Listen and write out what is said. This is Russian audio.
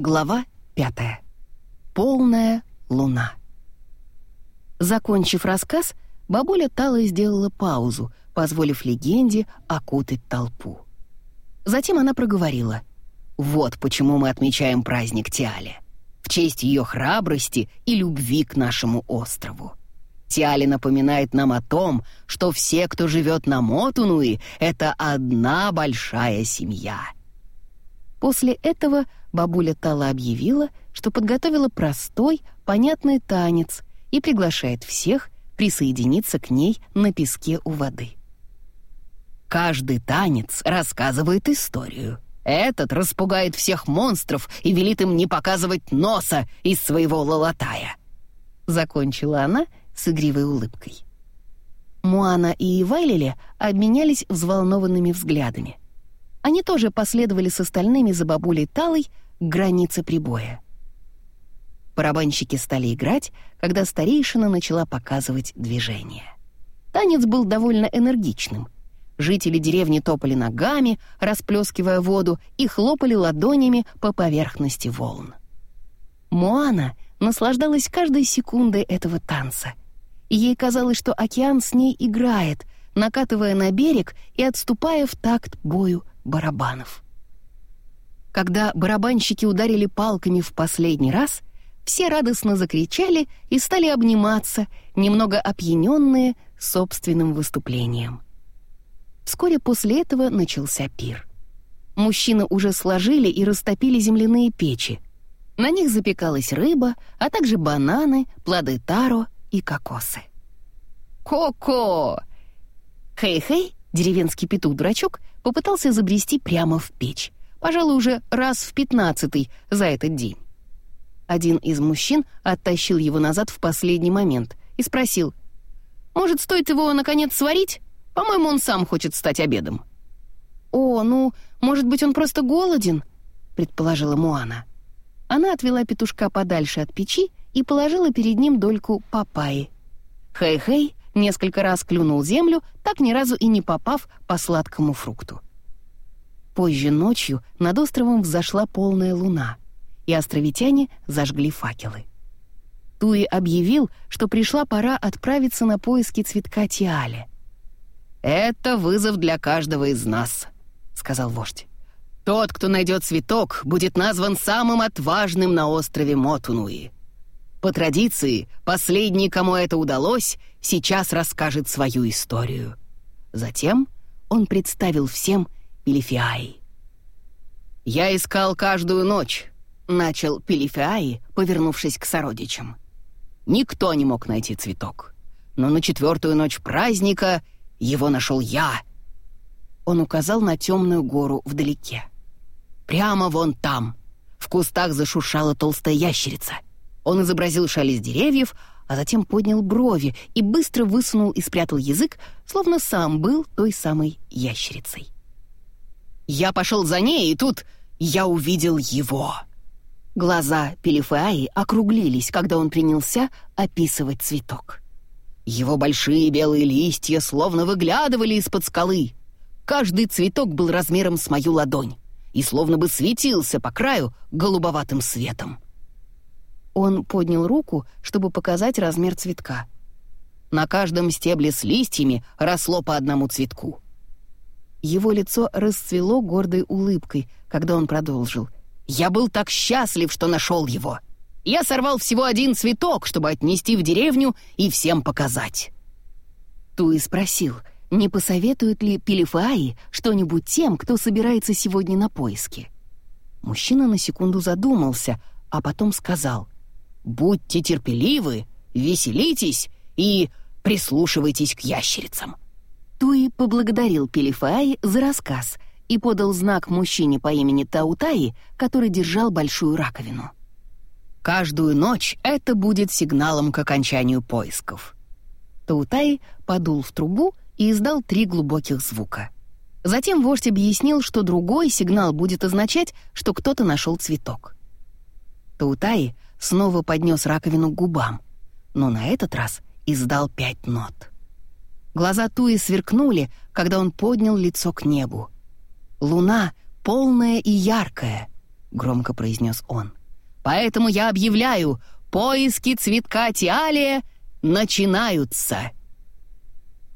Глава пятая. Полная луна. Закончив рассказ, бабуля Тала сделала паузу, позволив легенде окутать толпу. Затем она проговорила. «Вот почему мы отмечаем праздник Тиале. В честь ее храбрости и любви к нашему острову. Тиали напоминает нам о том, что все, кто живет на Мотунуи, это одна большая семья». После этого бабуля Тала объявила, что подготовила простой, понятный танец и приглашает всех присоединиться к ней на песке у воды. Каждый танец рассказывает историю. Этот распугает всех монстров и велит им не показывать носа из своего лолотая. Закончила она с игривой улыбкой. Муана и Вайлили обменялись взволнованными взглядами. Они тоже последовали с остальными за бабулей Талой к границе прибоя. Барабанщики стали играть, когда старейшина начала показывать движение. Танец был довольно энергичным. Жители деревни топали ногами, расплескивая воду, и хлопали ладонями по поверхности волн. Моана наслаждалась каждой секундой этого танца. Ей казалось, что океан с ней играет, накатывая на берег и отступая в такт бою барабанов. Когда барабанщики ударили палками в последний раз, все радостно закричали и стали обниматься, немного опьяненные собственным выступлением. Вскоре после этого начался пир. Мужчины уже сложили и растопили земляные печи. На них запекалась рыба, а также бананы, плоды таро и кокосы. «Ко-ко!» Хей-хей, деревенский петух-дурачок, попытался забрести прямо в печь, пожалуй, уже раз в пятнадцатый за этот день. Один из мужчин оттащил его назад в последний момент и спросил, «Может, стоит его, наконец, сварить? По-моему, он сам хочет стать обедом». «О, ну, может быть, он просто голоден?» — предположила Муана. Она отвела петушка подальше от печи и положила перед ним дольку папайи. Хэй-хэй несколько раз клюнул землю, так ни разу и не попав по сладкому фрукту. Позже ночью над островом взошла полная луна, и островитяне зажгли факелы. Туи объявил, что пришла пора отправиться на поиски цветка Тиали. «Это вызов для каждого из нас», — сказал вождь. «Тот, кто найдет цветок, будет назван самым отважным на острове Мотунуи. По традиции, последний, кому это удалось, сейчас расскажет свою историю. Затем он представил всем Пелифиаи. «Я искал каждую ночь», — начал Пелифиаи, повернувшись к сородичам. Никто не мог найти цветок. Но на четвертую ночь праздника его нашел я. Он указал на темную гору вдалеке. Прямо вон там. В кустах зашуршала толстая ящерица — он изобразил шаль из деревьев, а затем поднял брови и быстро высунул и спрятал язык, словно сам был той самой ящерицей. Я пошел за ней, и тут я увидел его. Глаза Пелифаи округлились, когда он принялся описывать цветок. Его большие белые листья словно выглядывали из-под скалы. Каждый цветок был размером с мою ладонь и словно бы светился по краю голубоватым светом. Он поднял руку, чтобы показать размер цветка. На каждом стебле с листьями росло по одному цветку. Его лицо расцвело гордой улыбкой, когда он продолжил. «Я был так счастлив, что нашел его. Я сорвал всего один цветок, чтобы отнести в деревню и всем показать». Туи спросил, не посоветует ли Пелифаи что-нибудь тем, кто собирается сегодня на поиски. Мужчина на секунду задумался, а потом сказал — Будьте терпеливы, веселитесь и прислушивайтесь к ящерицам». Туи поблагодарил Пелифаи за рассказ и подал знак мужчине по имени Таутаи, который держал большую раковину. «Каждую ночь это будет сигналом к окончанию поисков». Таутаи подул в трубу и издал три глубоких звука. Затем вождь объяснил, что другой сигнал будет означать, что кто-то нашел цветок. Таутаи снова поднес раковину к губам, но на этот раз издал пять нот. Глаза Туи сверкнули, когда он поднял лицо к небу. Луна, полная и яркая, — громко произнес он. «Поэтому я объявляю, поиски цветка Тиалия начинаются!»